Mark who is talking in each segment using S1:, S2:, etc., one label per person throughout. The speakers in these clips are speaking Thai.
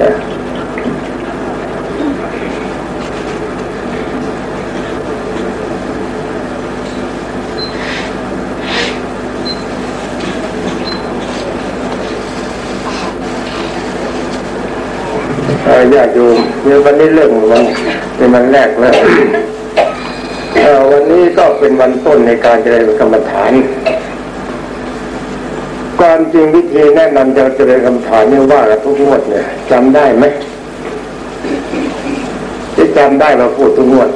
S1: นะญาติโยมเดี๋ยววันนี้เรื่องวันเป็นวันแรกแล้ววันนี้ก็เป็นวันต้นในการเจริญกรรมฐาน ความจริงวิธีแนะนำจะเจริญกรรมฐานนี่ว่ากับทุกงวดเนี่ยจำได้ไหมจะจำได้มาพูดทุกงวด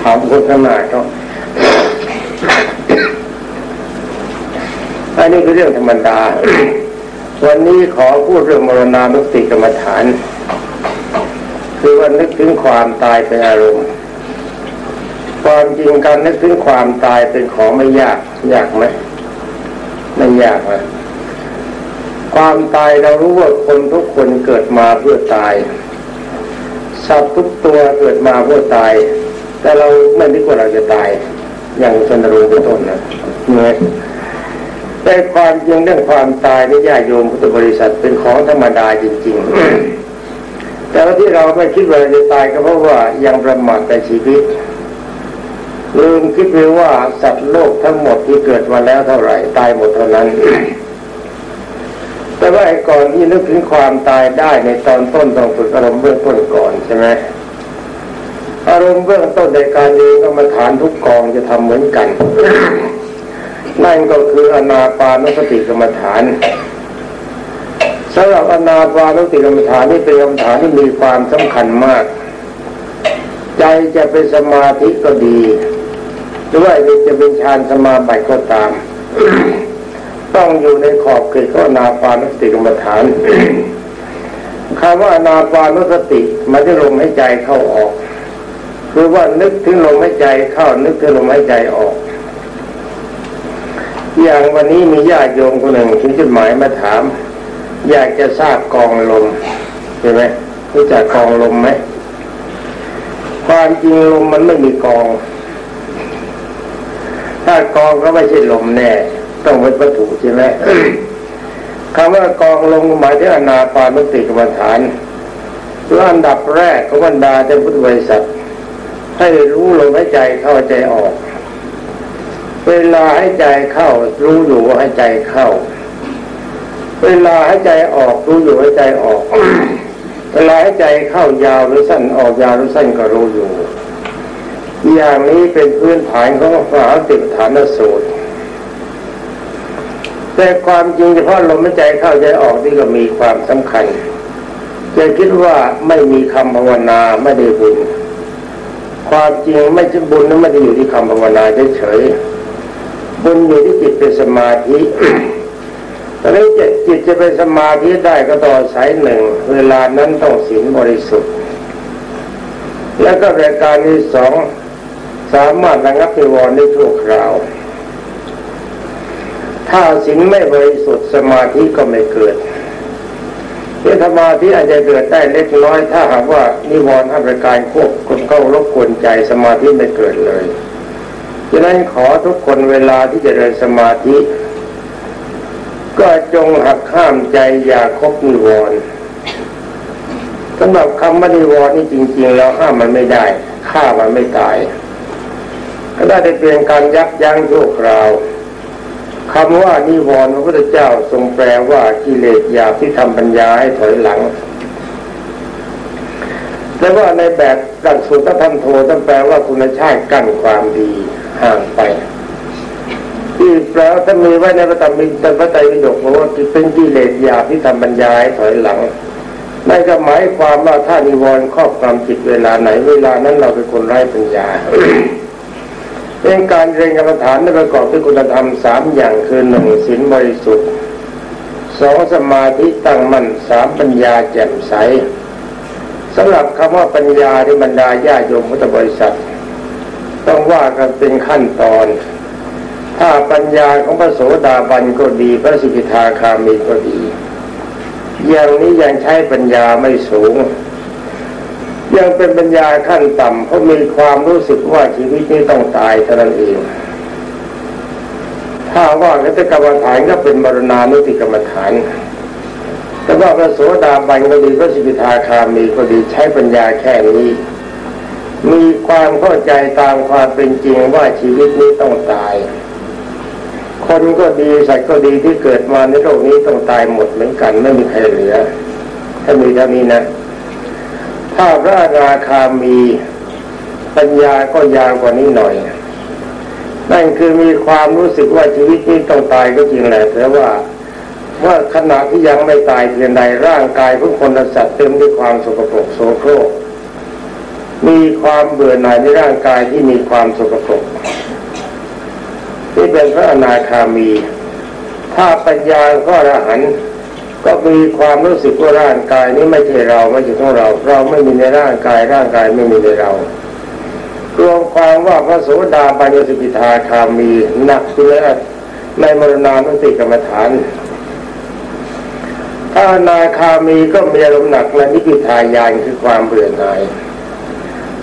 S1: ถามคนข้างหน้าเขาอันนี้คือเรื่องธรรมดา วันนี้ขอพูดเรื่องมรณานุสติกรรมฐาน คือว่านึกถึงความตายเป็นอารมณ์ ความจริงการนึกถึงความตายเป็นของไม่ยาก ยากไหม ไม่ยากนะความตายเรารู้ว่าคนทุกคนเกิดมาเพื่อตายสัตว์ทุกตัวเกิดมาเพื่อตาย แต่เราไม่นึกว่าเราจะตาย อย่างชนรูเป็นต้นนะเนี่ยแต่ความจริงเรื่องความตายนี่ญาโยมพุทธบริษัทเป็นของธรรมดาจริง ๆ แต่ว่าที่เราไม่คิดว่าจะตายก็เพราะว่ายังประมาทในชีวิต ลืมคิดไปว่าสัตว์โลกทั้งหมดที่เกิดมาแล้วเท่าไหร่ตายหมดเท่านั้น แต่ว่าก่อนที่นึกถึงความตายได้ในตอนต้นต้องฝึกอารมณ์เบื้องต้นก่อนใช่ไหมอารมณ์เบื้องต้นในการเรียนกรรมฐานทุกกองจะทำเหมือนกัน นั่นก็คืออนาปานสติกรรมฐานสำหรับอนาปานสติกรรมฐานนี่เป็นกรรมฐานที่มีความสำคัญมาก ใจจะเป็นสมาธิก็ดี หรือว่าจะเป็นฌานสมาบัติก็ตาม ต้องอยู่ในขอบเขตของนาปานสติกรรมฐานคำว่านาปานุสติมันจะลมให้ใจเข้าออก คือว่านึกถึงลมให้ใจเข้านึกถึงลมให้ใจออก อย่างวันนี้มีญาติโยมคนหนึ่งที่จดหมายมาถาม อยากจะทราบกองลมใช่ไหมรู้จักกองลมไหมความจริงลมมันไม่มีกอง ถ้ากองก็ไม่ใช่ลมแน่ ต้องเป็นวัตถุใช่ไหมคำว่ากองลมหมายถึงอนาปานุสติกรรมฐานคือนดับแรกของบรรดาเจ้าพุทธบริษัทให้รู้ลมหายใจเข้าใจออก เวลาให้ใจเข้า รู้อยู่ว่าให้ใจเข้า เวลาให้ใจออกรู้อยู่ให้ใจออกเวลาให้ใจเข้ายาวหรือสั้นออกยาวหรือสั้นก็รู้อยู่ อย่างนี้เป็นพื้นฐานของมหาติฐานสูตร แต่ความจริงเฉพาะลมหายใจเข้าใจออกนี่ก็มีความสำคัญจะคิดว่าไม่มีคำภาวนาไม่ได้บุญ ความจริงไม่ใช่บุญนั้นไม่ได้อยู่ที่คำภาวนาเฉยๆบุญอยู่ที่จิตเป็นสมาธิตอนนี้จิตจิตจะเป็นสมาธิได้ก็ต่อสายหนึ่ง เวลานั้นต้องศีลบริสุทธิ์ แล้วก็รายการที่สอง สามารถระงับนิวรณ์ได้ทั่วคราว ถ้าศีลไม่บริสุทธิ์สมาธิก็ไม่เกิดเมื่อสมาธิอาจจะเกิดได้เล็กน้อย ถ้าหากว่านิวรณ์อัประการควบคุมเข้ารบกวนใจสมาธิไม่เกิดเลยดังนั้นขอทุกคนเวลาที่จะเริญสมาธิ ก็จงหักข้ามใจอย่าคบนิวรณ์สำหรับคำว่านิวรณ์นี่จริง ๆ แล้วห้ามมันไม่ได้ฆ่ามันไม่ตาย ได้แต่เพียงการยับยั้งชั่วคราวคำว่านิวรณ์พระพุทธเจ้าทรงแปลว่ากิเลสอยากที่ทำปัญญาให้ถอยหลังแต่ว่าในแบบหลักสูตรธรรมโทต้องแปลว่าคุณชาติกั้นความดีห่างไปที่แปลถ้ามีไว้ในพระธรรมในพระไตรปิฎกบอกว่าเป็นกิเลสหยาบที่ทำบรรยายถอยหลังนั่นก็หมายความว่าถ้านิวรณ์ครอบงำจิตเวลาไหน เวลานั้นเราเป็นคนไร้ปัญญา เป็นการเรียนกรรมฐานประกอบด้วยคุณธรรมสามอย่างคือหนึ่งศีลบริสุทธิ์สองสมาธิตั้งมั่นสามปัญญาแจ่มใสสำหรับคำว่าปัญญาที่บรรดาญาโยมพุทธบริษัท ต้องว่ากันเป็นขั้นตอน ถ้าปัญญาของพระโสดาบันก็ดีพระสิกิทาคามีก็ดี อย่างนี้ยังใช้ปัญญาไม่สูง ยังเป็นปัญญาขั้นต่ำเพราะมีความรู้สึกว่าชีวิตนี้ต้องตายเท่านั้นเอง ถ้าว่ากัตกรรมฐานก็เป็นมรณานุติกรรมฐาน แต่ว่าพระโสดาบันก็ดีพระสิทธาคามีก็ดีใช้ปัญญาแค่นี้ มีความเข้าใจตามความเป็นจริงว่าชีวิตนี้ต้องตาย คนก็ดีสัตว์ก็ดีที่เกิดมาในโลกนี้ต้องตายหมดเหมือนกันไม่มีใครเหลือ ถ้ามีเท่านี้นะ ถ้าพระราคามีปัญญาก็ยาวกว่านี้หน่อยนั่นคือมีความรู้สึกว่าชีวิตนี้ต้องตายก็จริงแหละแต่ว่าว่าขณะที่ยังไม่ตายเพียงใดร่างกายของคนสัตว์เต็มด้วยความสกปรกโสโครกมีความเบื่อหน่ายในร่างกายที่มีความสกปรกที่เป็นพระอนาคามี ถ้าปัญญาก็อรหัน ก็มีความรู้สึกว่าร่างกายนี้ไม่ใช่เราไม่ใช่ของเรา เราไม่มีในร่างกายร่างกายไม่มีในเรารวมความว่าพระโสดาบันยสิกิทาคามีหนักเลือในมรณานุสติกรรมฐานถ้านาคามีก็มีอารมณ์หนักในนิพิทายานคือความเบื่อหน่าย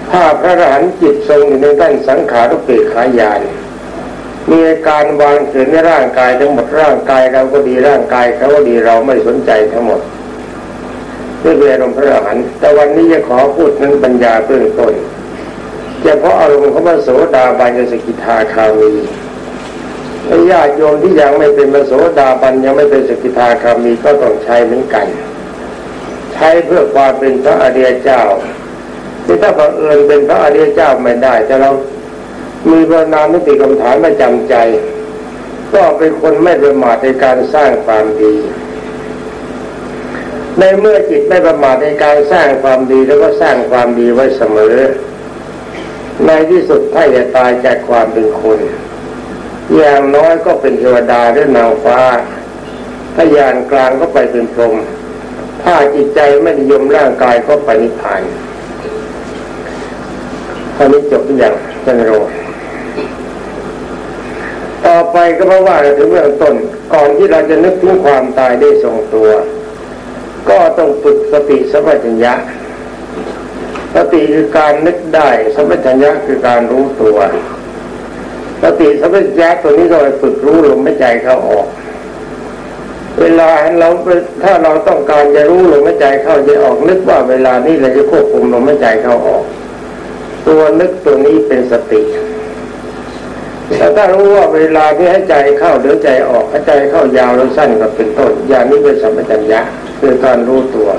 S1: ถ้าพระอรหันต์จิตทรงอยู่ในด้านสังขารุเปกขายาน มีอาการวางเฉยในร่างกายทั้งหมดร่างกายเราก็ดีร่างกายเขาก็ดีเราไม่สนใจทั้งหมดนี่เป็นอารมณ์พระอรหันต์แต่วันนี้จะขอพูดนั้นปัญญาเบื้องต้นเฉพาะอารมณ์ของพระโสดาบันสกิทาคามีญาติโยมที่ยังไม่เป็นพระโสดาบันยังไม่เป็นสกิทาคามีก็ต้องใช้เหมือนกัน ใช้เพื่อความเป็นพระอริยเจ้าที่ถ้าบังเอิญเป็นพระอริยเจ้าไม่ได้แต่เรา มีพระนามนิติกรรมฐานประจำใจ ก็เป็นคนไม่ประมาทในการสร้างความดี ในเมื่อจิตไม่ประมาทในการสร้างความดีแล้วก็สร้างความดีไว้เสมอ ในที่สุดถ้าจะตายจากความเป็นคน อย่างน้อยก็เป็นเทวดาหรือนางฟ้า ถ้าอย่างกลางก็ไปเป็นพรหมถ้าจิตใจไม่นิยมร่างกายก็ไปนิพพานท่านี้จบทุกอย่างท่านโรต่อ ไปก็เพราะว่าถึงเรื่องต้น ก่อนที่เราจะนึกถึงความตายได้ทรงตัว ก็ต้องฝึกสติสัมปชัญญะสติคือการนึกได้สัมปชัญญะคือการรู้ตัวสติสัมปชัญญะตัวนี้ก็ไปฝึกรู้ลมหายใจเข้าออก เวลาเราถ้าเราต้องการจะรู้ลมหายใจเข้าใจออก นึกว่าเวลานี้เราจะควบคุมลมหายใจเข้าออก ตัวนึกตัวนี้เป็นสติ แต่ถ้ารู้ว่าเวลาที่ให้ใจเข้าหรือใจออกให้ใจเข้ายาวหรือสั้นก็เป็นต้นอย่างนี้เป็นสัมปชัญญะคือการรู้ตัว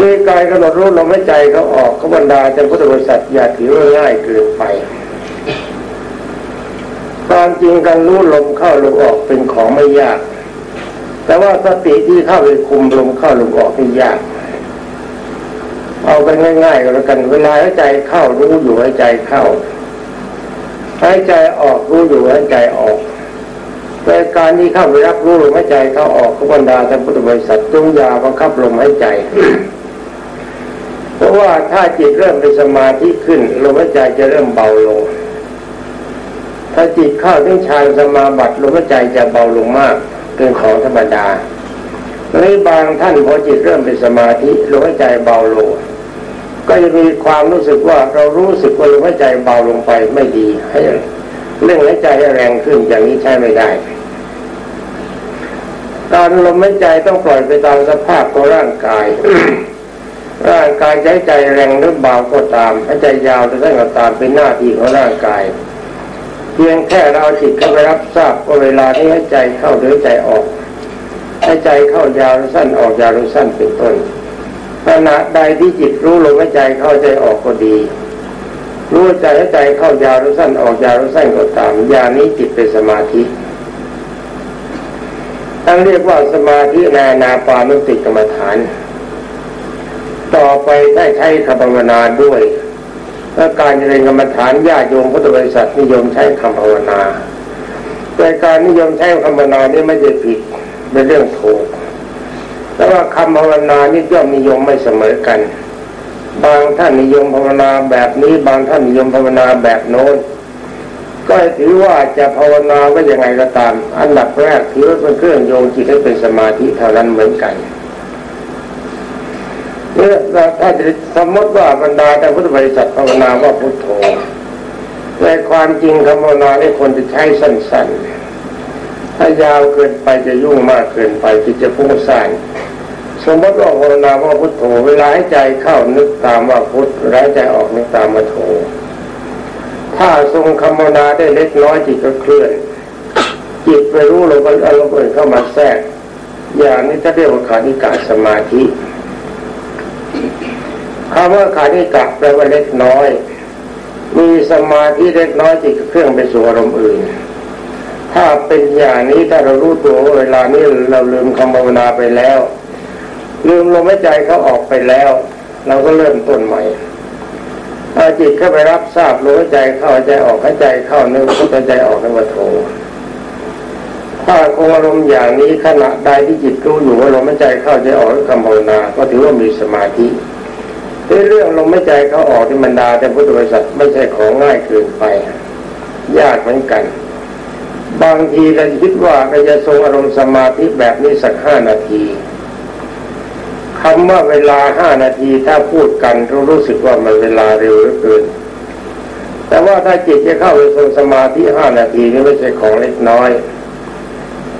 S1: มีกายกำหนดรู้ลมหายใจเขาออกก็บรรดาจำพุทธบริษัทอย่าถือว่าง่ายเกินไปความจริงการรู้ลมเข้าลมออกเป็นของไม่ยาก แต่ว่าสติที่เข้าไปคุมลมเข้าลมออกนี่ยาก เอาไปง่ายๆก็แล้วกัน เวลาหายใจเข้ารู้อยู่หายใจเข้า หายใจออกรู้อยู่หายใจออกแต่การที่เข้าไปรับรู้ลมหายใจเข้าออกก็บรรดาจำพุทธบริษัทจงยาบังคับลมหายใจ เพราะว่าถ้าจิตเริ่มเป็นสมาธิขึ้นลมหายใจจะเริ่มเบาลง ถ้าจิตเข้าถึงฌานสมาบัติลมหายใจจะเบาลงมากเป็นของธรรมดาในบางท่านพอจิตเริ่มเป็นสมาธิลมหายใจเบาลง ก็จะมีความรู้สึกว่าเรารู้สึกว่าลมหายใจเบาลงไปไม่ดี ให้เร่งหายใจให้แรงขึ้นอย่างนี้ใช้ไม่ได้ การลมหายใจต้องปล่อยไปตามสภาพของร่างกาย ร่างกายใจใจแรงหรือเบาก็ตามหายใจยาวหรือสั้นก็ตามเป็นหน้าที่ของร่างกาย เพียงแค่เราจิตเข้าไปรับทราบว่าเวลาที่หายใจเข้าหรือใจออกหายใจเข้ายาวหรือสั้นออกยาวหรือสั้นเป็นต้น ขณะใดที่จิตรู้ลมหายใจเข้าใจออกก็ดี รู้ใจหายใจเข้ายาวหรือสั้นออกยาวหรือสั้นก็ตามอย่างนี้จิตเป็นสมาธิตั้งเรียกว่าสมาธิในนาปานุติกรรมฐาน ต่อไปได้ใช้คำภาวนาด้วยและการเรียนกรรมฐานญาติโยมพุทธบริษัทนิยมใช้คำภาวนาแต่การนิยมใช้คำภาวนานี่ไม่ใช่ผิดเป็นเรื่องถูก แต่ว่าคำภาวนานี่ย่อมนิยมไม่เสมอกัน บางท่านนิยมภาวนาแบบนี้ บางท่านนิยมภาวนาแบบโน้นก็ถือว่าจะภาวนาก็ยังไงก็ตาม อันดับแรกถือว่าเป็นเครื่องโยงจิตให้เป็นสมาธิเท่านั้นเหมือนกันเนี่ยถ้าจะสมมติว่าบรรดาแต่พุทธบริษัทภาวนาว่าพุทโธแต่ความจริงคำภาวนาเนี่คนจะใช้สั้นๆ ถ้ายาวเกินไปจะยุ่งมากเกินไปจิตจะฟุ้งซ่านสมมติว่าภาวนาว่าพุทโธเวลาให้ใจเข้านึกตามว่าพุทหายใจออกนึกตามว่าโธถ้าทรงคำภาวนาได้เล็กน้อยจิตก็เคลื่อน จิตไปรู้ลมอารมณ์อื่นเข้ามาแทรก อย่างนี้จะเรียกว่าขานิกาสมาธิคำว่าขานิกะแปลว่าเล็กน้อย มีสมาธิเล็กน้อยจิตเครื่องไปสู่อารมณ์อื่น ถ้าเป็นอย่างนี้ถ้าเรารู้ตัวเวลานี้เราลืมคำภาวนาไปแล้ว ลืมลมหายใจเขาออกไปแล้ว เราก็เริ่มต้นใหม่ถ้าจิตเข้าไปรับทราบรู้ใจเข้าใจออกหายใจเข้านึกพุทใจออกนึกว่าโทถ้าคงอารมณ์อย่างนี้ขณะใดที่จิตรู้อยู่ว่าลมหายใจเข้าใจออกคำภาวนา ก็ถือว่ามีสมาธิเรื่องลมหายใจเขาออกที่มันดาแต่พุทธบริษัทไม่ใช่ของง่ายเกินไป ยากเหมือนกัน บางทีเราคิดว่าเราจะทรงอารมณ์สมาธิแบบนี้สักห้านาทีคำว่าเวลาห้านาทีถ้าพูดกันเรารู้สึกว่ามันเวลาเร็วเหลือเกิน แต่ว่าถ้าจิตจะเข้าไปทรงสมาธิห้านาทีนี่ไม่ใช่ของเล็กน้อย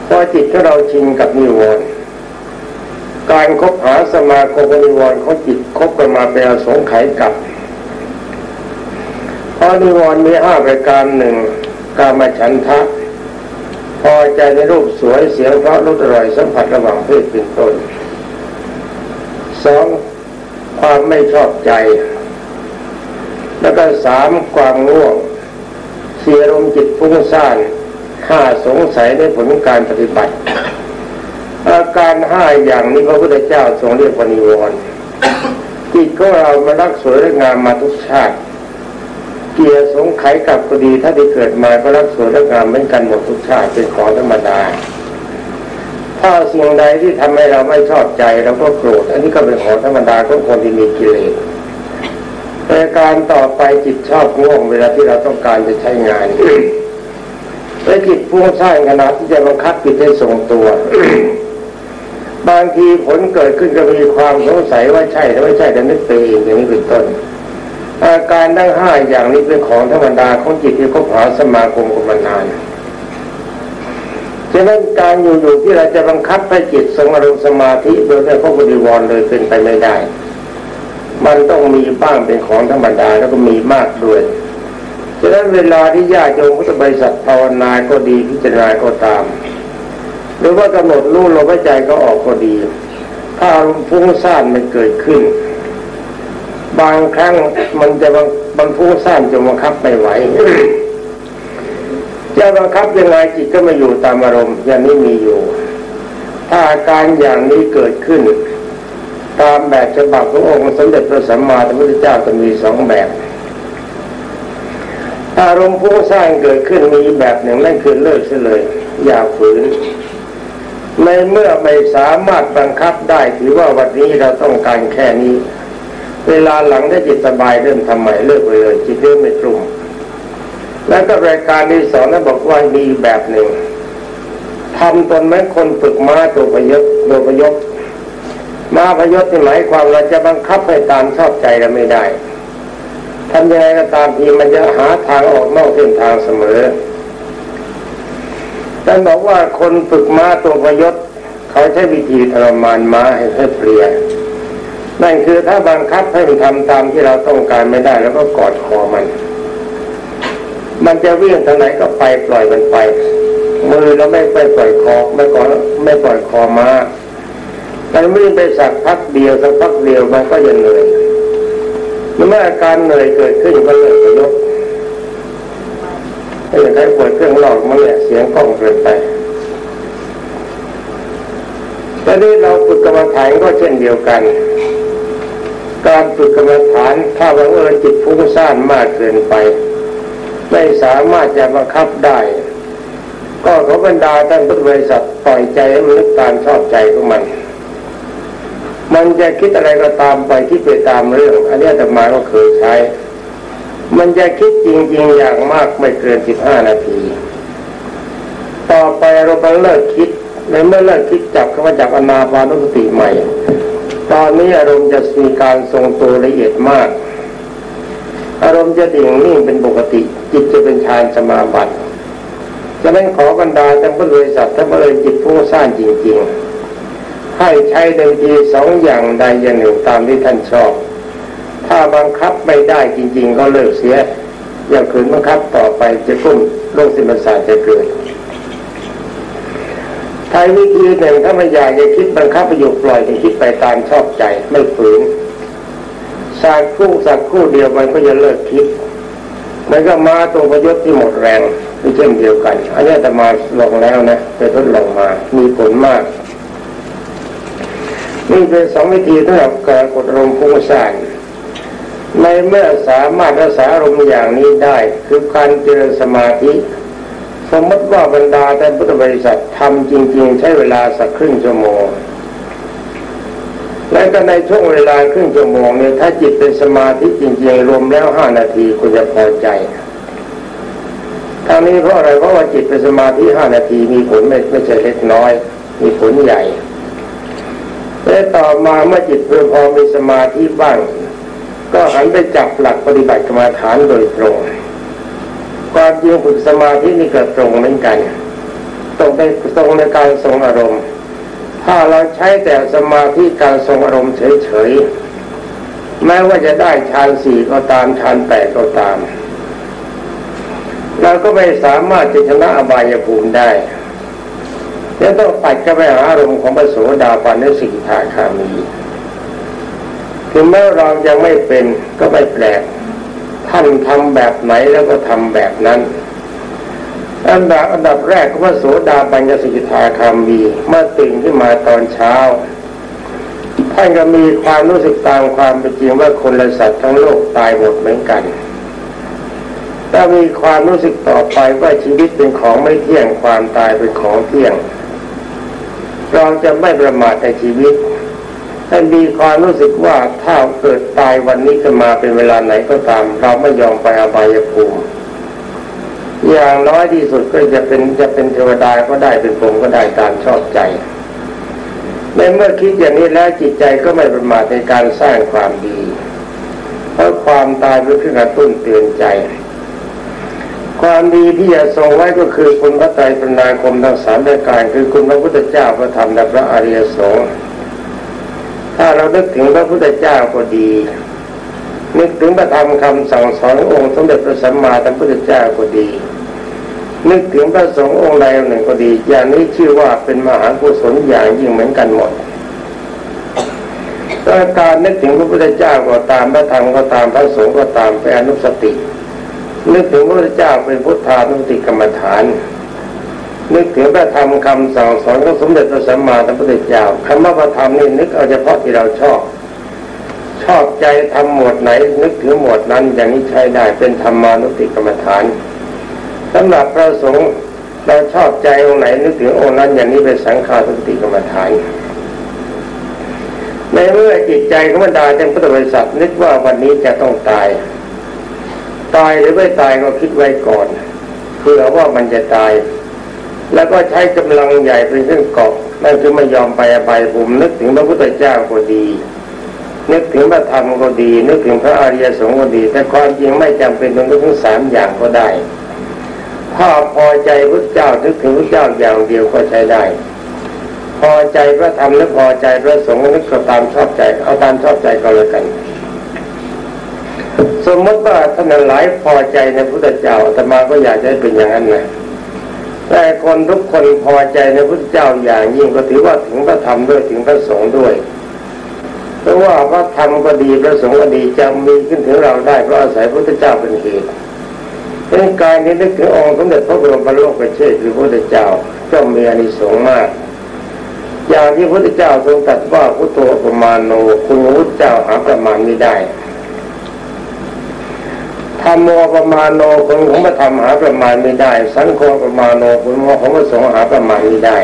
S1: เพราะจิตของเราชินกับนิวรณ์การคบหาสมาคมนิวรณ์เขาจิตคบกันมาเป็นอสงไขยกับเพราะนิวรณ์มีห้าประการหนึ่งกามาฉันทะ พอใจในรูปสวยเสียงเพราะรสอร่อยสัมผัสระหว่างเพศเป็นต้นสองความไม่ชอบใจ แล้วก็สามความง่วงเสียลมจิตฟุ้งซ่านห้าสงสัยในผลการปฏิบัติ อาการห้าอย่างนี้พระพุทธเจ้าทรงเรียกว่านิวรณ์จิตของเรามารักสวยรักงามมาทุกชาติ เกียรสงไขกับก็ดีถ้าได้เกิดมาก็รักสวยรักงามเหมือนกันหมดทุกชาติเป็นของธรรมดา ถ้าสิ่งใดที่ทำให้เราไม่ชอบใจเราก็โกรธอันนี้ก็เป็นของธรรมดาของคนที่มีกิเลสแต่การต่อไปจิตชอบง่วงเวลาที่เราต้องการจะใช้งานและจิตฟุ้งซ่านขนาดที่จะบังคับจิตให้ทรงตัว บางทีผลเกิดขึ้นก็มีความสงสัยว่าใช่หรือไม่ใช่แต่นึกไปเองอย่างนี้เป็นต้น อาการทั้งห้าอย่างนี้เป็นของธรรมดาของจิตที่เขาหาสมาคมกันมานานฉะนั้นการอยู่ๆที่เราจะบังคับให้จิตทรงอารมณ์สมาธิโดยไม่พกบริวรเลยเป็นไปไม่ได้ มันต้องมีบ้างเป็นของธรรมดาแล้วก็มีมากด้วยฉะนั้นเวลาที่ญาติโยมพุทธบริษัทภาวนาก็ดีพิจารณาก็ตาม หรือว่ากำหนดรู้ลมหายใจก็ออกก็ดี ถ้าฟุ้งซ่านมันเกิดขึ้น บางครั้งมันจะบางฟุ้งซ่านจะบังคับไม่ไหวจะบังคับยังไงจิตก็ไม่อยู่ตามอารมณ์อย่างนี้มีอยู่ ถ้าอาการอย่างนี้เกิดขึ้น ตามแบบฉบับขององค์สมเด็จพระสัมมาสัมพุทธเจ้าจะมีสองแบบอารมณ์ฟุ้งซ่านเกิดขึ้นมีแบบหนึ่งนั่นคือเลิกเสียเลย อย่าฝืนในเมื่อไม่สามารถบังคับได้ถือว่าวันนี้เราต้องการแค่นี้ เวลาหลังได้จิตสบายเริ่มทำใหม่เลิกไปเลยจิตเริ่มไม่กลุ่มแล้วก็รายการที่สองนั้นบอกว่ามีแบบหนึ่งทำตนแม้คนฝึกม้าตัวพยศตัวพยศม้าพยศที่หมายความเราจะบังคับให้ตามชอบใจเราไม่ได้ทำยังไงก็ตามทีมันจะหาทางออกนอกเส้นทางเสมอท่านบอกว่าคนฝึกม้าตัวพยศเขาใช้วิธีทรมานม้าให้เพลีย นั่นคือถ้าบังคับให้มันทำตามที่เราต้องการไม่ได้ แล้วก็กอดคอมัน มันจะวิ่งทางไหนก็ไปปล่อยมันไป มือเราไม่ไปปล่อยคอไม่ก่อนไม่ปล่อยคอมามันวิ่งไปสักพักเดียวสักพักเดียวมันก็ยังเหนื่อยเมื่ออาการเหนื่อยเกิดขึ้นก็เลิกยกถ้าอย่างไรปวดเครื่องหลอกมันเนี่ยเสียงกล้องเกินไปตอนนี้เราฝึกกรรมฐานก็เช่นเดียวกัน การฝึกกรรมฐานถ้าบังเอิญจิตฟุ้งซ่านมากเกินไป ไม่สามารถจะบังคับได้ ก็ขอบรรดาท่านพุทธบริษัทปล่อยใจให้มันตามชอบใจของมัน มันจะคิดอะไรก็ตามไปที่ไปตามเรื่อง อันนี้ธรรมาก็เคยใช้ มันจะคิดจริงๆอย่างมากไม่เกินสิบห้านาที ต่อไปเราไปเลิกคิดในเมื่อเลิกคิดจับเข้ามาจับอนาปานุสติใหม่ ตอนนี้อารมณ์จะมีการทรงตัวละเอียดมาก อารมณ์จะดิ่งนิ่งเป็นปกติ จิตจะเป็นฌานสมาบัติจะนั้นขอบรรดาท่านผู้บริษัทท่านบริจิตผู้สร้างจริงๆ ให้ใช้ดนตรีสองอย่างใดอย่างหนึ่งตามที่ท่านชอบ ถ้าบังคับไม่ได้จริง ๆ ก็เลิกเสีย อย่างขืนบังคับต่อไปจะพุ่งโรคสิมศาสตร์จะเกิด ทายวิธีหนึ่งถ้าไม่อยากจะคิดบังคับประโยคปล่อยจะคิดไปตามชอบใจไม่ฝืนสักคู่สักคู่เดียวมันก็จะเลิกคิดมันก็มาตรงประยุทธ์ที่หมดแรงไม่เช่นเดียวกัน อันนี้จะมาลงแล้วนะไปทดลองมา มีผลมาก นี่เป็นสองวิธีที่เราการกดลมพุ่งสานในเมื่อสามารถรักษาอารมอย่างนี้ได้ คือการเจริญสมาธิ สมมติว่าบรรดาแต่พุทธบริษัททำจริง ๆ ใช้เวลาสักครึ่งชั่วโมง และก็ในช่วงเวลาครึ่งชั่วโมงเนี่ยถ้าจิตเป็นสมาธิจริง ๆ รวมแล้วห้านาทีคุณจะพอใจทางนี้เพราะอะไรเพราะว่าจิตเป็นสมาธิห้านาทีมีผลไม่ไม่ใช่เล็กน้อย มีผลใหญ่และต่อมาเมื่อจิตเพื่อพอมีสมาธิบ้าง ก็หันไปจับหลักปฏิบัติกรรมฐานโดยตรง ความจริงฝึกสมาธินี่ก็ตรงเหมือนกันตรงในตรงในการทรงอารมณ์ ถ้าเราใช้แต่สมาธิการทรงอารมณ์เฉยๆแม้ว่าจะได้ฌานสี่ก็ตามฌานแปดก็ตามเราก็ไม่สามารถจะชนะอบายภูมิได้จะต้องปัดกันไปหาอารมณ์ของพระโสดาบันและสิกขาคามีถึงแม้เรายังไม่เป็นก็ไม่แปลก ท่านทำแบบไหนแล้วก็ทำแบบนั้นอันดับอันดับแรกก็ว่าโสดาบัญญสิกขาคามีเมื่อตื่นขึ้นมาตอนเช้า ท่านก็มีความรู้สึกตามความเป็นจริงว่าคนและสัตว์ทั้งโลกตายหมดเหมือนกันถ้ามีความรู้สึกต่อไปว่าชีวิตเป็นของไม่เที่ยงความตายเป็นของเที่ยง เราจะไม่ประมาทในชีวิต ถ้ามีความรู้สึกว่าถ้าเกิดตายวันนี้จะมาเป็นเวลาไหนก็ตาม เราไม่ยอมไปอบายภูมิอย่างน้อยที่สุดก็จะเป็นจะเป็นเทวดาก็ได้เป็นผมก็ได้ตามชอบใจในเมื่อคิดอย่างนี้แล้วจิตใจก็ไม่ประมาทในการสร้างความดี เพราะความตายเป็นเครื่องกระตุ้นเตือนใจ ความดีที่จะทรงไว้ก็คือคุณพระไตรปนาคมทั้งสามประการคือคุณพระพุทธเจ้าพระธรรมและพระอริยสงฆ์ ถ้าเรานึกถึงพระพุทธเจ้าก็ดี นึกถึงพระธรรมคำสั่งสอนองค์สมเด็จพระสัมมาสัมพุทธเจ้าก็ดี นึกถึงพระสงฆ์องค์ใดองค์หนึ่งก็ดี อย่างนี้ชื่อว่าเป็นมหากุศลอย่างยิ่งเหมือนกันหมดถ้าการนึกถึงพระพุทธเจ้าก็ตามพระธรรมก็ตามพระสงฆ์ก็ตามเป็นอนุสติ นึกถึงพระพุทธเจ้าเป็นพุทธานุสติกรรมฐาน นึกถึงพระธรรมคำสั่งสอนของสมเด็จพระสัมมาสัมพุทธเจ้าคำว่าพระธรรมนี่นึกเอาเฉพาะที่เราชอบ ชอบใจทำหมวดไหน นึกถึงหมวดนั้นอย่างนี้ใช้ได้เป็นธรรมานุติกรรมฐานสำหรับพระสงฆ์เราชอบใจองค์ไหนนึกถึงองค์นั้นอย่างนี้เป็นสังขารสติกรรมฐานในเมื่อจิตใจของบรรดาเต็มพุทธบริษัทนึกว่าวันนี้จะต้องตาย ตายหรือไม่ตายก็คิดไว้ก่อนเผื่อว่ามันจะตาย แล้วก็ใช้กำลังใหญ่เป็นเครื่องเกาะนั่นคือไม่ยอมไปอภัยผมนึกถึงพระพุทธเจ้าก็ดี นึกถึงพระธรรมก็ดี นึกถึงพระอริยสงฆ์ก็ดี แต่ความจริงไม่จำเป็นต้องนึกถึงสามอย่างก็ได้ ถ้าพอใจพระเจ้านึกถึงพระเจ้าอย่างเดียวก็ใช้ได้ พอใจพระธรรมและพอใจพระสงฆ์นึกก็ตามชอบใจ เอาตามชอบใจก็เลยกันสมมติว่าท่านหลายพอใจในพระเจ้าอาตมาก็อยากจะเป็นอย่างนั้นนะ แต่คนทุกคนพอใจในพระเจ้าอย่างยิ่งก็ถือว่าถึงพระธรรมด้วยถึงพระสงฆ์ด้วยเพราะว่าพระธรรมก็ดีพระสงฆ์ก็ดีจะมีขึ้นถึงเราได้เพราะอาศัยพระเจ้าเป็นเหตุเป็นการนี้นึกถึงองค์สมเด็จพระบรมโลกประเชษคือพระพุทธเจ้าก็มีอานิสงส์มาก อย่างที่พระพุทธเจ้าทรงตรัสว่าพุทโธประมาณโนคุณพระพุทธเจ้าหาประมาณไม่ได้ ธรรมโมประมาณโนคุณของพระธรรมหาประมาณไม่ได้ สังโฆประมาณโนคุณของพระสงฆ์หาประมาณไม่ได้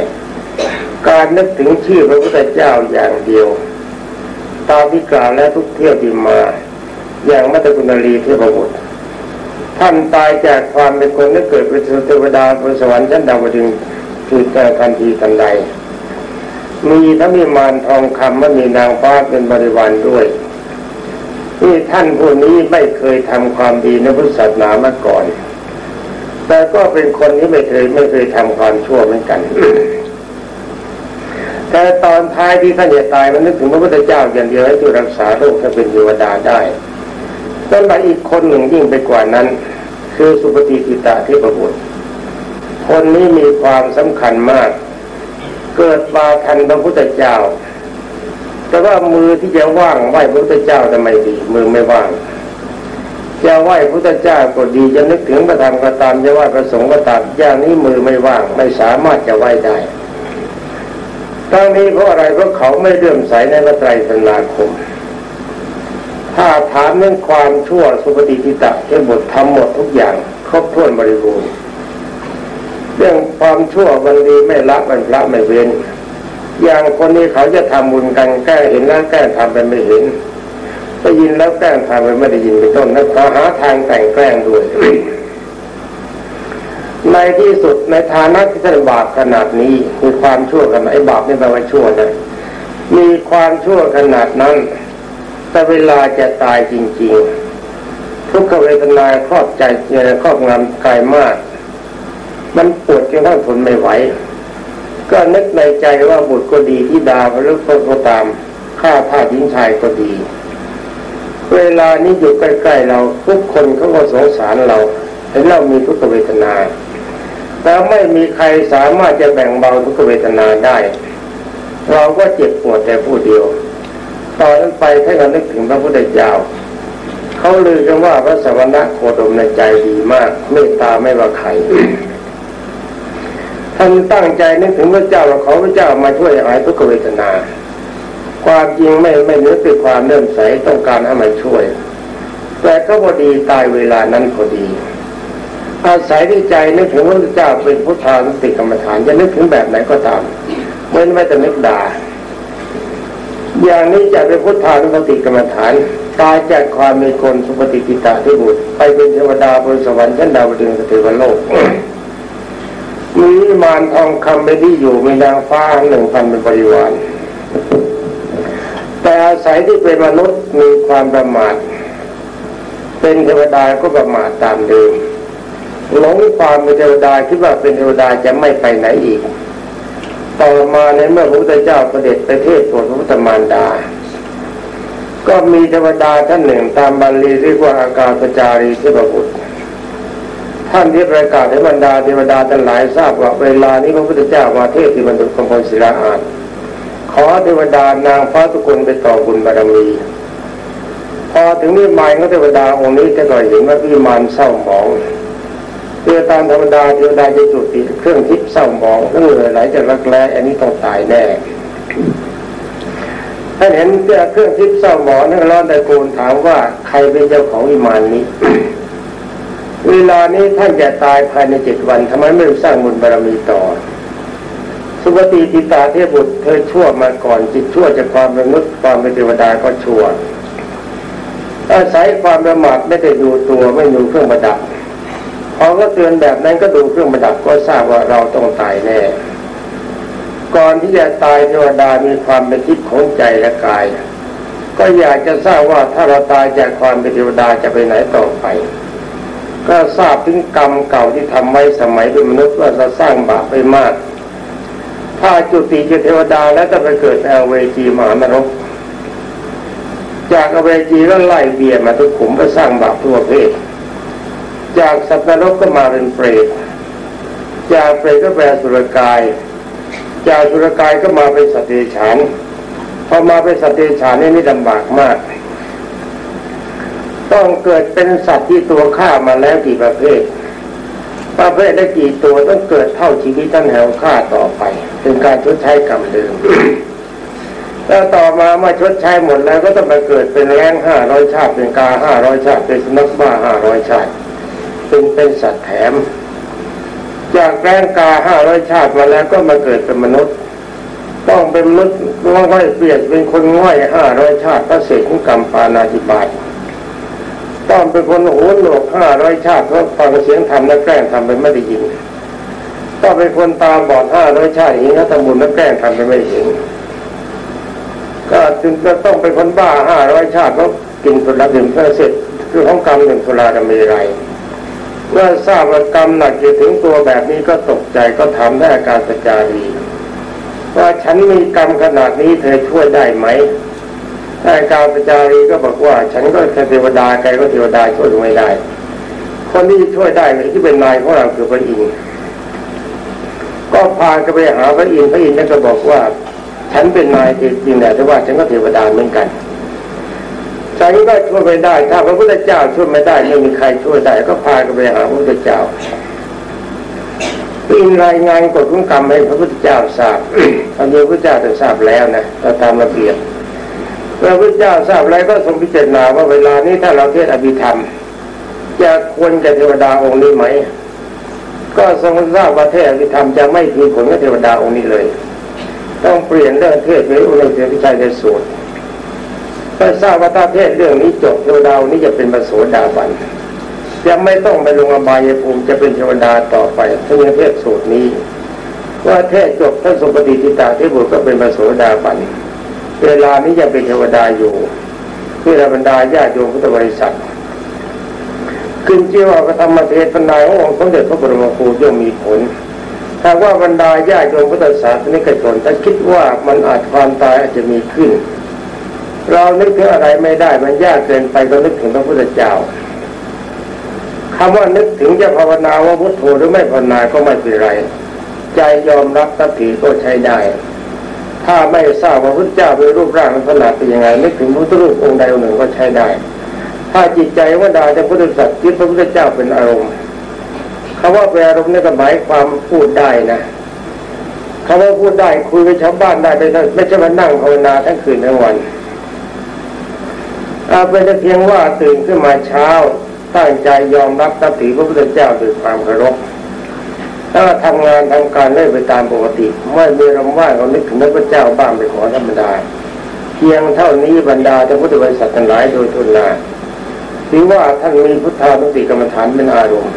S1: การนึกถึงชื่อพระพุทธเจ้าอย่างเดียว ตามที่กล่าวและทุกเที่ยวที่มา อย่างมัตตกุณลีเทพบุตรท่านตายจากความเป็นคนที่เกิดเป็นเทวดาบนสวรรค์ชั้นดาวดึงคือแต่ทันทีทันใดมีทั้งมีมารทองคำและมีนางฟ้าเป็นบริวารด้วย นี่ท่านผู้นี้ไม่เคยทำความดีในพุทธศาสนามาก่อน แต่ก็เป็นคนที่ไม่เคยไม่เคยทำความชั่วเหมือนกัน แต่ตอนท้ายที่ท่านจะตายมันนึกถึงพระพุทธเจ้าอย่างเดียวให้ช่วยรักษาโรคถ้าเป็นเทวดาได้ต้นไปอีกคนหนึ่งยิ่งไปกว่านั้น คือสุปฏิทิตาเทพบุตรคนนี้มีความสำคัญมาก เกิดมาทันพระพุทธเจ้า แต่ว่ามือที่จะว่างไหวพระพุทธเจ้าทำไมดี มือไม่ว่างจะไหวพระพุทธเจ้าก็ดีจะนึกถึงพระธรรมก็ตามจะไหวพระสงฆ์ก็ตามอย่างนี้มือไม่ว่างไม่สามารถจะไหวได้ทั้งนี้เพราะอะไรเพราะเขาไม่เลื่อมใสในพระไตรสนาคม ถ้าถามเรื่องความชั่วสุปฏิทิตะเทบททำหมดทุกอย่างครบถ้วนบริบูรณ์เรื่องความชั่วบางทีไม่ละมันละไม่เว้น อย่างคนนี้เขาจะทำบุญกันแก้เห็นแล้วแก้ทำไปไม่เห็นได้ยินแล้วแกล้งทำไปไม่ได้ยินเป็นต้นแล้วขอหาทางแต่งแกล้งด้วย ในที่สุดในฐานะที่ท่านบาปขนาดนี้มีความชั่วขนาดไอ้บาปนี่แปลว่าชั่วนะมีความชั่วขนาดนั้น แต่เวลาจะตายจริง ๆ ทุกขเวทนาครอบใจครอบงำกายมาก มันปวดจนท่านทนไม่ไหว ก็นึกในใจว่าบุตรก็ดีที่ดาหรือคนก็ตามข้าทาสหญิงชายก็ดี เวลานี้อยู่ใกล้ ๆ เราทุกคนเขาก็สงสารเราเห็นเรามีทุกขเวทนาแต่ไม่มีใครสามารถจะแบ่งเบาทุกขเวทนาได้ เราก็เจ็บปวดแต่ผู้เดียวตอนนั้นไปท่านก็นึกถึงพระพุทธเจ้าเขาลือกันว่าพระสวรรค์โคดมในใจดีมากเมตตาไม่ว่าใคร ท่านตั้งใจนึกถึงพระเจ้าว่าขอพระเจ้ามาช่วยหายทุกขเวทนา ความจริงไม่ไม่นึกถึงความเลื่มใสต้องการให้มาช่วย แต่ก็พอดีตายเวลานั้นพอดี อาศัยที่ใจนึกถึงพระเจ้าเป็นพุทธานุสติกรรมฐานจะนึกถึงแบบไหนก็ตามเมื่อไม่แต่นึกด่าอย่างนี้จะเป็นพุทธานุสติกรรมฐานตายจากความมีคนสุปฏิกิตาที่บุตรไปเป็นเทวดาบนสวรรค์ชั้นดาวดึงสเทวโลก มีมารทองคำไปที่อยู่มีนางฟ้าหนึ่งพันเป็นบริวาร แต่อาศัยที่เป็นมนุษย์มีความประมาท เป็นเทวดาก็ประมาทตามเดิมหลงความเป็นเทวดาคิดว่าเป็นเทวดาจะไม่ไปไหนอีก ต่อมาในเมื่อพระพุทธเจ้าประเด็จไปเทศโปรดพระพุทธมารดา ก็มีเทวดาท่านหนึ่งตามบาลีเรียกว่าอากาศจารีเทพบุตร ท่านที่ประกาศให้บรรดาเทวดาทั้งหลายทราบว่าเวลานี้พระพุทธเจ้ามาเทศที่บรรดุกรมพลศิลาอาจขอเทวดานางฟ้าทุกคนไปต่อบุญบารมีพอถึงนิมานของเทวดาองค์นี้จะก็เห็นว่าวิมานเศร้าหมองเพื่อตามธรรมดาเทวดาจะจุดติดเครื่องทิพย์เศร้าหมองแล้วเหนื่อยไหลจะรักแร้อันนี้ต้องตายแน่ท่านเห็นเครื่องทิพย์เศร้าหมองนั่นร้อนตะโกนถามว่าใครเป็นเจ้าของวิมานนี้ เวลานี้ท่านจะตายภายในเจ็ดวันทำไมไม่สร้างบุญบารมีต่อ สุปฏิทิตาเทพบุตรเธอชั่วมาก่อนจิตชั่วจากความเป็นมนุษย์ความเป็นเทวดาก็ชั่วอาศัยความประมาทไม่ได้ดูตัวไม่ดูเครื่องประดับพอก็เตือนแบบนั้นก็ดูเครื่องประดับก็ทราบว่าเราต้องตายแน่ ก่อนที่จะตายเทวดามีความเป็นทิพย์ของใจและกาย ก็อยากจะทราบว่าถ้าเราตายจากความเป็นเทวดาจะไปไหนต่อไป ก็ทราบถึงกรรมเก่าที่ทำไว้สมัยเป็นมนุษย์ว่าจะสร้างบาปไปมาก ถ้าจุติจะเทวดาแล้วจะไปเกิดในเวจีมหานรก จากอเวจีก็ไล่เบียมาทุกขุมก็สร้างบาปทั่วเพศ จากสัตว์นรกก็มาเป็นเปรต จากเปรตก็แปลสุรกาย จากสุรกายก็มาเป็นสัตว์เดรัจฉานพอมาเป็นสัตว์เดรัจฉานนี่นี่ลำบากมาก ต้องเกิดเป็นสัตว์ที่ตัวฆ่ามาแล้วกี่ประเภท ประเภทได้กี่ตัวต้องเกิดเท่าชีวิตท่านแหวฆ่าต่อไป เป็นการชดใช้กรรมเดิมแล้วต่อมาเมื่อชดใช้หมดแล้วก็ต้องไปเกิดเป็นแรงห้าร้อยชาติเป็นกาห้าร้อยชาติเป็นสนักบ้าห้าร้อยชาติเป็นเป็นสัตว์แถม จากแรงกาห้าร้อยชาติมาแล้วก็มาเกิดเป็นมนุษย์ ต้องเป็นมนุษย์ต้อง่อยเปลี่ยนเป็นคนง่อยห้าร้อยชาติพระเศษของกรรมปานาธิบาต ต้องเป็นคนหูหนวกห้าร้อยชาติเพราะฟังเสียงธรรมและแกล้งทำเป็นไม่ได้ยินต้องเป็นคนตาบอดห้าร้อยชาติอย่างนี้ถ้าทำบุญและแกล้งทำเป็นไม่เห็นก็จึงจะต้องเป็นคนบ้าห้าร้อยชาติเพราะกินสุราดื่มเพื่อเสร็จคือของกรรมหนึ่งสุราดำเมรัยเมื่อทราบว่ากรรมหนักจะถึงตัวแบบนี้ก็ตกใจก็ถามได้อาการสจารีว่าฉันมีกรรมขนาดนี้เธอช่วยได้ไหม อาการสจารีก็บอกว่า ฉันก็เทวดาใครก็เทวดาช่วยไม่ได้ คนที่ช่วยได้เลยที่เป็นนายของเราคือพระอินทร์ก็พากันไปหาพระอินทร์พระอินทร์นั่นก็บอกว่า ฉันเป็นนายจริงๆแต่ว่าฉันก็เทวดาเหมือนกันฉันก็ช่วยไม่ได้ ถ้าพระพุทธเจ้าช่วยไม่ได้ไม่มีใครช่วยได้ก็พากันไปหาพระพุทธเจ้าปีนรายงานกฎของกรรมให้พระพุทธเจ้าทราบตอนนี้พระพุทธเจ้าจะทราบแล้วนะเราตามระเบียบ พระพุทธเจ้าทราบแล้วก็ทรงพิจารณาว่าเวลานี้ถ้าเราเทศอภิธรรมจะควรจะเทวดาองค์นี้ไหม ก็ทรงทราบว่าเทศอภิธรรมจะไม่มีผลกับเทวดาองค์นี้เลย ต้องเปลี่ยนเรื่องเทศไปอุเรื่องเทศพิชัยในสูตรก็ทราบว่าถ้าเทศเรื่องนี้จบเทวดาองค์นี้จะเป็นประโสดาบันจะไม่ต้องไปลงอบายภูมิจะเป็นเทวดาต่อไปถ้ายังเทศสูตรนี้ ว่าเทศจบท่านสุปฏิทิตาที่บุตรก็เป็นประโสดาบัน เวลานี้ยังเป็นเทวดาอยู่เพื่อบรรดาญาติโยมพุทธบริษัทขึ้นชื่อว่าพระธรรมเทศนาขององค์สมเด็จพระบรมครูย่อมมีผลถ้าว่าบรรดาญาติโยมพุทธศาสนิกชนถ้าคิดว่ามันอาจความตายอาจจะมีขึ้น เรานึกถึงอะไรไม่ได้มันยากเกินไปก็นึกถึงพระพุทธเจ้าคำว่านึกถึงจะภาวนาว่าพุทโธหรือไม่ภาวนาก็ไม่เป็นไร ใจยอมรับตัถีก็ใช้ได้ ถ้าไม่ทราบว่าพุทธเจ้าเป็นรูปร่างลักษณะเป็นยังไงนึกถึงพุทธรูปองค์ใดองค์หนึ่งก็ใช้ได้ ถ้าจิตใจว่าดาจะพุทธสัตว์ยึดพระพุทธเจ้าเป็นอารมณ์คำว่าเป็นอารมณ์นี่ก็หมายความพูดได้นะคำว่าพูดได้คุยกับชาวบ้านได้ไม่ใช่ไม่ใช่มานั่งภาวนาทั้งคืนทั้งวันเอาเป็นเพียงว่าตื่นขึ้นมาเช้าตั้งใจยอมรับตัถือพระพุทธเจ้าด้วยความเคารพ ถ้าทำงานทำการเล่ไปตามปกติไม่มีลมว่าเรานึกถึงพระเจ้าบ้างไปขอธรรมดา เพียงเท่านี้บรรดาท่านพุทธบริษัททั้งหลายโดยทุนนาถือว่าท่านมีพุทธานุติกรรมฐานเป็นอารมณ์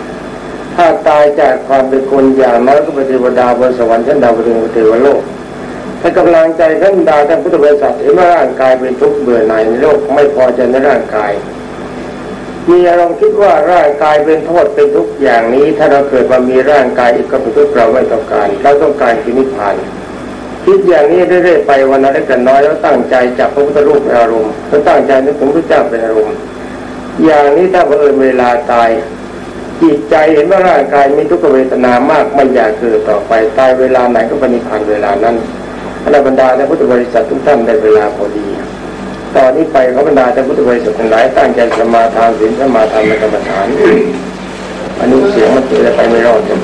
S1: ถ้าตายจากความเป็นคนอย่างน้อยก็เป็นเทวดาบนสวรรค์ชั้นดาวดึงเทวโลกถ้ากำลังใจท่านดาท่านพุทธบริษัทเห็นว่าร่างกายเป็นทุกข์เบื่อหน่ายในโลกไม่พอใจในร่างกาย มีอารมณ์คิดว่าร่างกายเป็นโทษเป็นทุกข์อย่างนี้ ถ้าเราเกิดมามีร่างกายอีกก็เป็นทุกเราไม่ต้องการเราต้องการคือนิพพานคิดอย่างนี้เรื่อยๆไปวันละเล็กกันน้อยแล้วตั้งใจจับพระพุทธรูปเป็นอารมณ์แล้วตั้งใจนึกถึงพระเจ้าเป็นอารมณ์อย่างนี้ถ้าเผอิญเวลาตายจิตใจเห็นว่าร่างกายมีทุกขเวทนามากไม่อยากเกิดต่อไปตายเวลาไหนก็ปณิพันธ์เวลานั้นพระบรรดาในพุทธบริษัททุกท่านได้เวลาพอดี ตอนนี้ไปขบรรดาในพุทธบริษัททั้งหลายตั้งใจสมาทานศีลสมาทานในกรรมฐานอันนี้เสียงมันเกิดไปไม่รอดจน